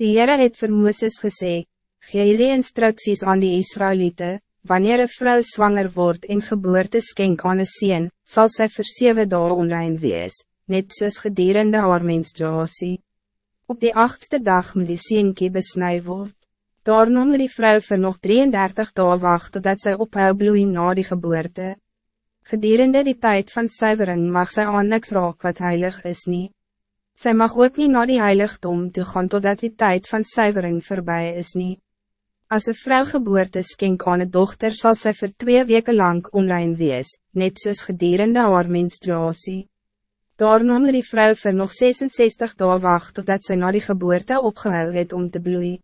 Die Heere het vir Mooses gesê, gee jullie instructies aan die Israëlieten, wanneer een vrouw zwanger wordt en geboorte skenk aan een sien, sal sy vir 7 dae onrein wees, net soos gedurende haar menstruatie. Op die achtste dag moet die sienkie besnij word. Daarom moet die vrouw vir nog 33 dae wacht totdat sy ophou bloei na die geboorte. Gedurende die tijd van zuivering mag sy aan niks raak wat heilig is niet. Zij mag ook niet naar die heiligdom toe gaan totdat die tijd van zuivering voorbij is niet. Als een vrouw geboorte skink aan een dochter zal zij voor twee weken lang online wees, net soos gedurende haar menstruatie. Daarom moet die vrouw voor nog 66 dagen wacht totdat zij naar die geboorte opgehou het om te bloeien.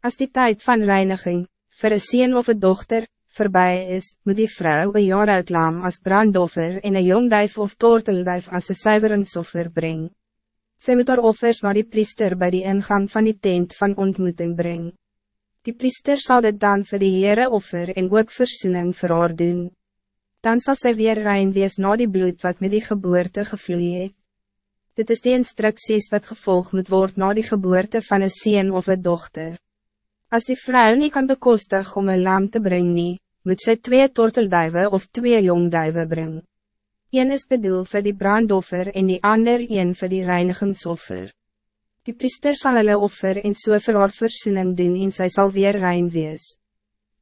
Als die tijd van reiniging, voor een sien of een dochter, voorbij is, moet die vrouw een jaar uitlaam als brandoffer en een jongduif of tortelduif als een zuiveringsoffer brengen. Zij moet haar offers naar die priester bij die ingang van die tent van ontmoeting brengen. Die priester zal dit dan voor die Heere offer en ook versoening vir haar doen. Dan zal zij weer rein wees na die bloed wat met die geboorte gevloeid het. Dit is die instructies wat gevolg moet worden na die geboorte van een sien of een dochter. Als die vrouw niet kan bekostig om een lam te brengen, moet zij twee tortelduiven of twee jongduiven brengen. Een is bedoeld voor die brandoffer en die ander een voor die reinigingsoffer. Die priester zal hulle offer en so vir haar versoening doen en sy sal weer rein wees.